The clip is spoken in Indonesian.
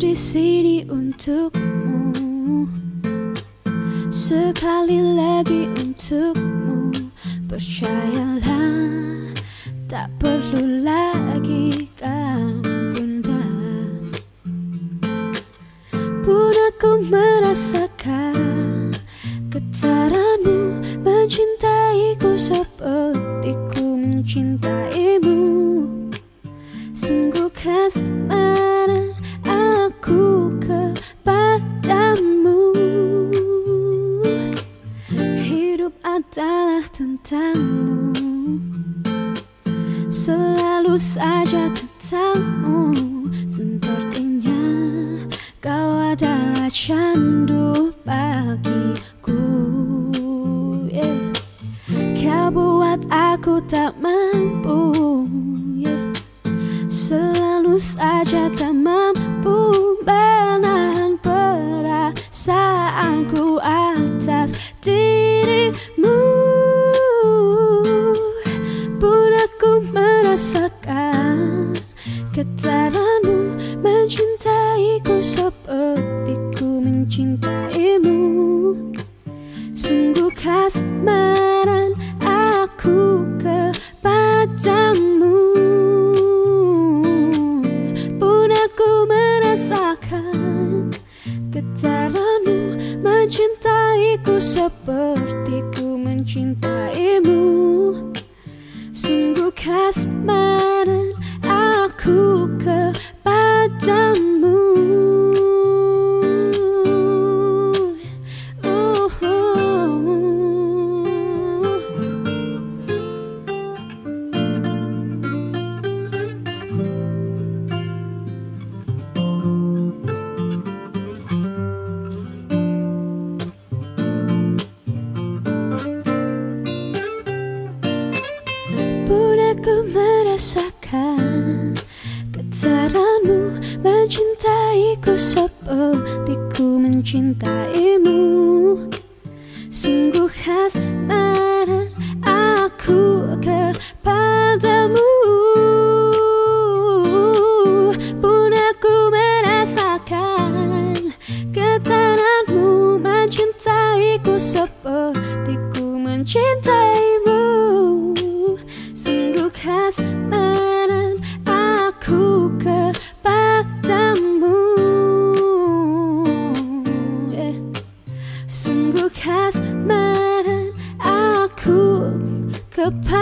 di sini untukmu. Sekali lagi untukmu. Percayalah Tak perlu lagi kau bunda Pun aku merasakan Getaranmu mencintaiku seperti ku mencintaimu adalah tentangmu Selalu saja tentangmu Sepertinya kau adalah candu bagiku yeah. Kau buat aku tak mampu yeah. Selalu saja tak mampu menahan perasaanku atas dirimu mencintaimu Sungguh kasmaran aku kepadamu Pun aku merasakan getaranmu Mencintaiku seperti ku mencintaimu. Sungguh kasmaran merasakan Getaranmu mencintaiku seperti ku mencintaimu. Sungguh khas marah aku kepadamu. Pun aku merasakan Getaranmu mencintaiku seperti ku mencintaimu Sungguh kasmaran aku kepadamu